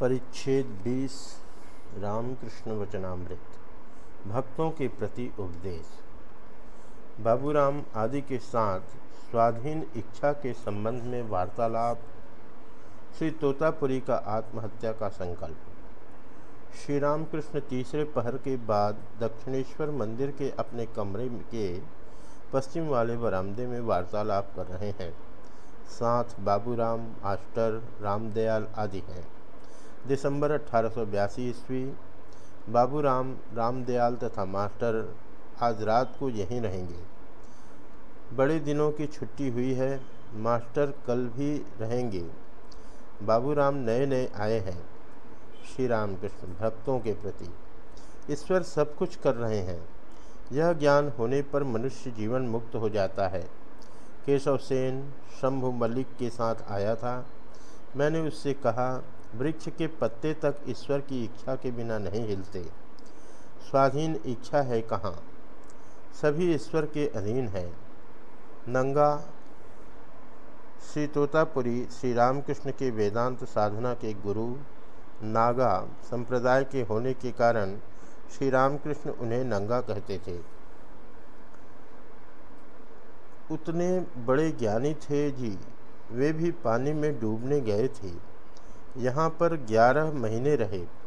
परिच्छेद 20 रामकृष्ण वचनामृत, भक्तों के प्रति उपदेश। बाबूराम आदि के साथ स्वाधीन इच्छा के संबंध में वार्तालाप, श्री तोतापुरी का आत्महत्या का संकल्प। श्री रामकृष्ण तीसरे पहर के बाद दक्षिणेश्वर मंदिर के अपने कमरे के पश्चिम वाले बरामदे में वार्तालाप कर रहे हैं। साथ बाबूराम, मास्टर, रामदयाल आदि हैं। दिसंबर अठारह ईस्वी, बाबूराम रामदयाल तथा मास्टर आज रात को यहीं रहेंगे। बड़े दिनों की छुट्टी हुई है, मास्टर कल भी रहेंगे। बाबूराम नए नए आए हैं श्री राम कृष्ण भक्तों के प्रति। ईश्वर सब कुछ कर रहे हैं। यह ज्ञान होने पर मनुष्य जीवन मुक्त हो जाता है। केशव सेन शंभु मलिक के साथ आया था। मैंने उससे कहा वृक्ष के पत्ते तक ईश्वर की इच्छा के बिना नहीं हिलते। स्वाधीन इच्छा है कहाँ? सभी ईश्वर के अधीन है। नंगा श्री तोतापुरी श्री रामकृष्ण के वेदांत साधना के गुरु, नागा संप्रदाय के होने के कारण श्री रामकृष्ण उन्हें नंगा कहते थे। उतने बड़े ज्ञानी थे जी, वे भी पानी में डूबने गए थे। यहाँ पर ग्यारह महीने रहे।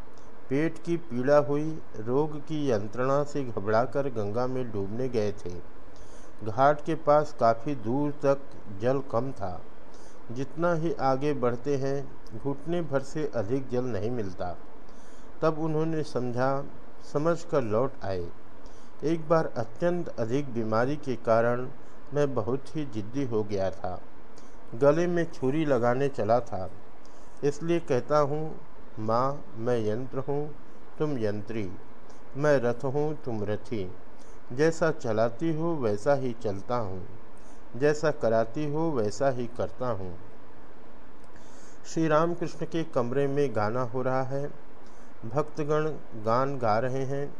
पेट की पीड़ा हुई, रोग की यंत्रणा से घबराकर गंगा में डूबने गए थे। घाट के पास काफ़ी दूर तक जल कम था। जितना ही आगे बढ़ते हैं, घुटने भर से अधिक जल नहीं मिलता। तब उन्होंने समझा समझ कर लौट आए। एक बार अत्यंत अधिक बीमारी के कारण मैं बहुत ही जिद्दी हो गया था। गले में छुरी लगाने चला था। इसलिए कहता हूँ, माँ, मैं यंत्र हूँ, तुम यंत्री। मैं रथ हूँ, तुम रथी। जैसा चलाती हो, वैसा ही चलता हूँ। जैसा कराती हो, वैसा ही करता हूँ। श्री रामकृष्ण के कमरे में गाना हो रहा है। भक्तगण गान गा रहे हैं।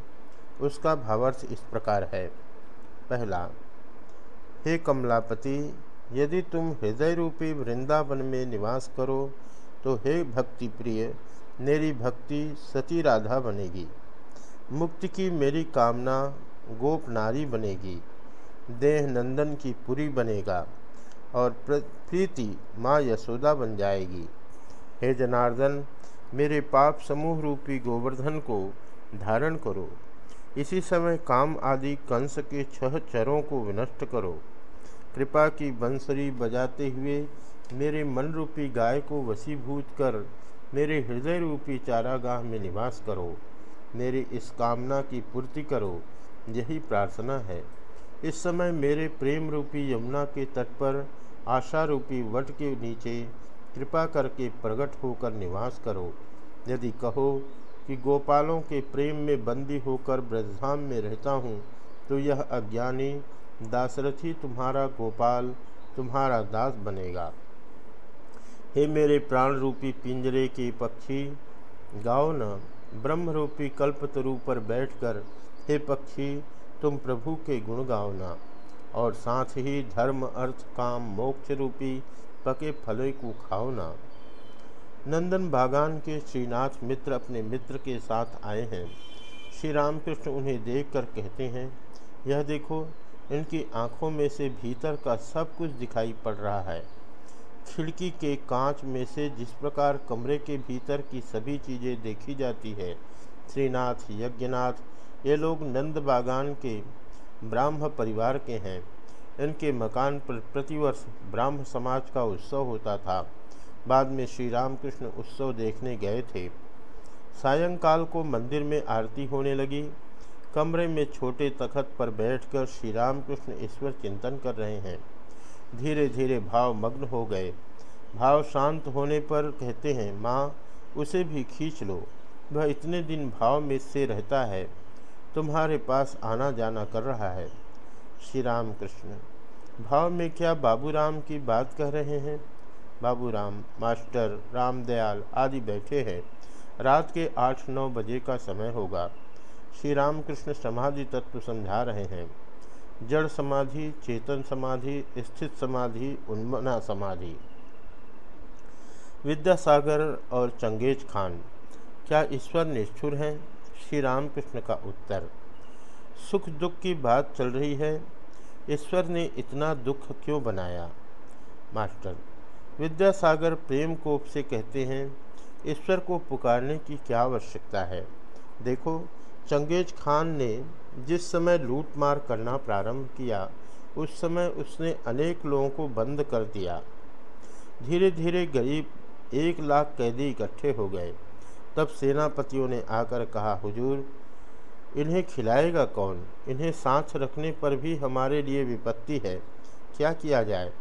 उसका भावार्थ इस प्रकार है। पहला, हे कमलापति, यदि तुम हृदय रूपी वृंदावन में निवास करो तो हे भक्ति प्रिय, मेरी भक्ति सती राधा बनेगी। मुक्ति की मेरी कामना गोप नारी बनेगी। देह नंदन की पुरी बनेगा और प्रीति माँ यशोदा बन जाएगी। हे जनार्दन, मेरे पाप समूह रूपी गोवर्धन को धारण करो। इसी समय काम आदि कंस के छह चरों को विनष्ट करो। कृपा की बंसरी बजाते हुए मेरे मन रूपी गाय को वसीभूत कर, मेरे हृदय रूपी चारागाह में निवास करो। मेरी इस कामना की पूर्ति करो। यही प्रार्थना है। इस समय मेरे प्रेम रूपी यमुना के तट पर आशा रूपी वट के नीचे कृपा करके प्रकट होकर निवास करो। यदि कहो कि गोपालों के प्रेम में बंदी होकर ब्रजधाम में रहता हूँ तो यह अज्ञानी, दासरथी तुम्हारा गोपाल, तुम्हारा दास बनेगा। हे मेरे प्राण रूपी पिंजरे के पक्षी, गाओ न ब्रह्म रूपी कल्पतरु पर बैठकर, हे पक्षी, तुम प्रभु के गुण गाओ न। और साथ ही धर्म, अर्थ, काम, मोक्ष रूपी पके फलों को खाओ ना। नंदन बागान के श्रीनाथ मित्र अपने मित्र के साथ आए हैं। श्री रामकृष्ण उन्हें देखकर कहते हैं, यह देखो, इनकी आँखों में से भीतर का सब कुछ दिखाई पड़ रहा है। खिड़की के कांच में से जिस प्रकार कमरे के भीतर की सभी चीज़ें देखी जाती है, श्रीनाथ, यज्ञनाथ, ये लोग नंद बागान के ब्राह्म परिवार के हैं। इनके मकान पर, प्रतिवर्ष ब्राह्म समाज का उत्सव होता था। बाद में श्री रामकृष्ण उत्सव देखने गए थे। सायंकाल को मंदिर में आरती होने लगी। कमरे में छोटे तखत पर बैठकर श्री रामकृष्ण ईश्वर चिंतन कर रहे हैं। धीरे धीरे भाव मग्न हो गए। भाव शांत होने पर कहते हैं, माँ, उसे भी खींच लो। वह इतने दिन भाव में से रहता है। तुम्हारे पास आना जाना कर रहा है। श्री राम कृष्ण भाव में क्या बाबूराम की बात कह रहे हैं? बाबूराम, मास्टर, रामदयाल आदि बैठे हैं। रात के आठ नौ बजे का समय होगा। श्री रामकृष्ण समाधि तत्व समझा रहे हैं। जड़ समाधि, चेतन समाधि, स्थित समाधि, उन्मना समाधि। विद्यासागर और चंगेज खान, क्या ईश्वर निष्ठुर हैं? श्री रामकृष्ण का उत्तर, सुख दुख की बात चल रही है, ईश्वर ने इतना दुख क्यों बनाया? मास्टर, विद्यासागर प्रेम कोप से कहते हैं, ईश्वर को पुकारने की क्या आवश्यकता है? देखो चंगेज खान ने जिस समय लूटमार करना प्रारंभ किया, उस समय उसने अनेक लोगों को बंद कर दिया। धीरे धीरे गरीब एक लाख कैदी इकट्ठे हो गए। तब सेनापतियों ने आकर कहा, हुजूर, इन्हें खिलाएगा कौन? इन्हें सांस रखने पर भी हमारे लिए विपत्ति है। क्या किया जाए?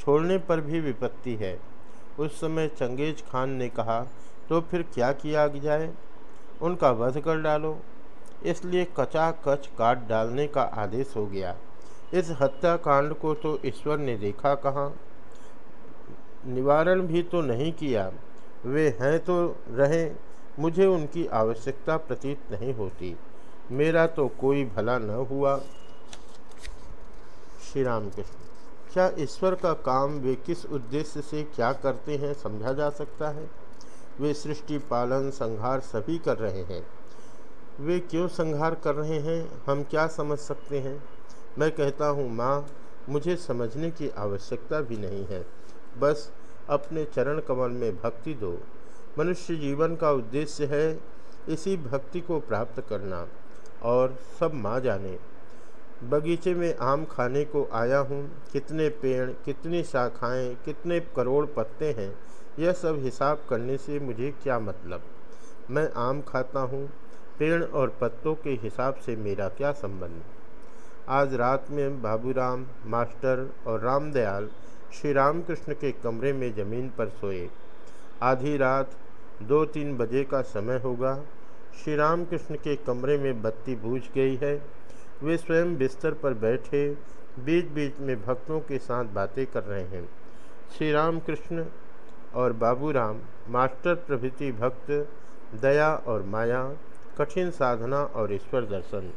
छोड़ने पर भी विपत्ति है। उस समय चंगेज खान ने कहा तो फिर क्या किया जाए? उनका वध कर डालो। इसलिए कचा कच काट डालने का आदेश हो गया। इस हत्याकांड को तो ईश्वर ने देखा कहाँ? निवारण भी तो नहीं किया। वे हैं तो रहें, मुझे उनकी आवश्यकता प्रतीत नहीं होती। मेरा तो कोई भला न हुआ। श्री राम कृष्ण क्या ईश्वर का काम वे किस उद्देश्य से क्या करते हैं समझा जा सकता है? वे सृष्टि, पालन, संहार सभी कर रहे हैं। वे क्यों संहार कर रहे हैं? हम क्या समझ सकते हैं? मैं कहता हूँ, माँ, मुझे समझने की आवश्यकता भी नहीं है। बस अपने चरण कमल में भक्ति दो। मनुष्य जीवन का उद्देश्य है इसी भक्ति को प्राप्त करना और सब माँ जाने। बगीचे में आम खाने को आया हूँ। कितने पेड़, कितनी शाखाएँ, कितने करोड़ पत्ते हैं? यह सब हिसाब करने से मुझे क्या मतलब? मैं आम खाता हूँ पेड़ और पत्तों के हिसाब से मेरा क्या संबंध? आज रात में बाबूराम, मास्टर और रामदयाल श्री रामकृष्ण के कमरे में ज़मीन पर सोए। आधी रात, दो तीन बजे का समय होगा। श्री रामकृष्ण के कमरे में बत्ती बूझ गई है। वे स्वयं बिस्तर पर बैठे बीच बीच में भक्तों के साथ बातें कर रहे हैं। श्री राम कृष्ण और बाबूराम, मास्टर प्रभृति भक्त, दया और माया कठिन साधना और ईश्वर दर्शन।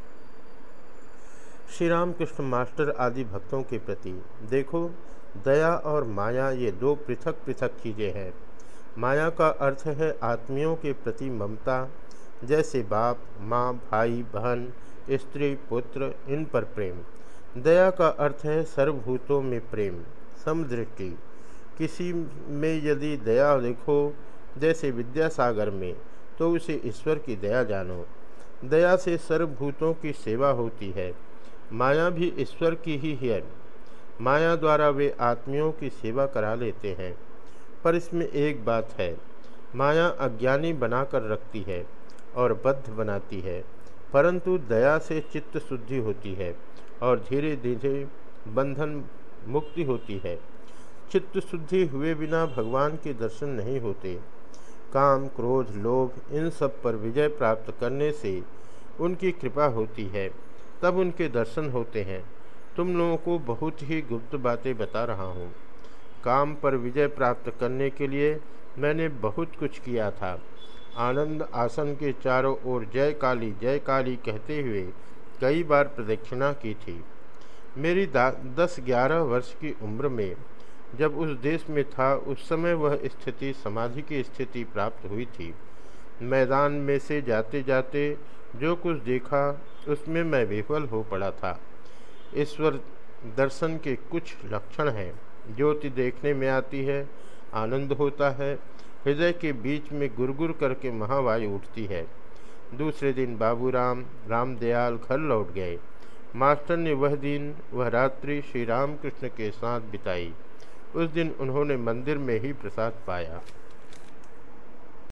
श्री राम कृष्ण मास्टर आदि भक्तों के प्रति, देखो, दया और माया ये दो पृथक पृथक चीज़ें हैं। माया का अर्थ है आत्मियों के प्रति ममता, जैसे बाप, माँ, भाई, बहन, स्त्री, पुत्र, इन पर प्रेम। दया का अर्थ है सर्वभूतों में प्रेम, समदृष्टि। किसी में यदि दया देखो, जैसे विद्यासागर में तो उसे ईश्वर की दया जानो। दया से सर्वभूतों की सेवा होती है। माया भी ईश्वर की ही है माया द्वारा वे आत्मियों की सेवा करा लेते हैं। पर इसमें एक बात है, माया अज्ञानी बनाकर रखती है और बद्ध बनाती है, परंतु दया से चित्त शुद्धि होती है और धीरे धीरे बंधन मुक्ति होती है। चित्त शुद्धि हुए बिना भगवान के दर्शन नहीं होते। काम, क्रोध, लोभ, इन सब पर विजय प्राप्त करने से उनकी कृपा होती है। तब उनके दर्शन होते हैं। तुम लोगों को बहुत ही गुप्त बातें बता रहा हूँ। काम पर विजय प्राप्त करने के लिए मैंने बहुत कुछ किया था। आनंद आसन के चारों ओर जय काली जय काली कहते हुए कई बार प्रदक्षिणा की थी। मेरी दस ग्यारह वर्ष की उम्र में जब उस देश में था, उस समय वह स्थिति, समाधि की स्थिति प्राप्त हुई थी। मैदान में से जाते जाते जो कुछ देखा, उसमें मैं विफल हो पड़ा था। ईश्वर दर्शन के कुछ लक्षण हैं। ज्योति देखने में आती है, आनंद होता है, हृदय के बीच में गुरगुर करके महावायु उठती है। दूसरे दिन बाबूराम, रामदयाल घर लौट गए। मास्टर ने वह दिन, वह रात्रि श्री रामकृष्ण के साथ बिताई। उस दिन उन्होंने मंदिर में ही प्रसाद पाया।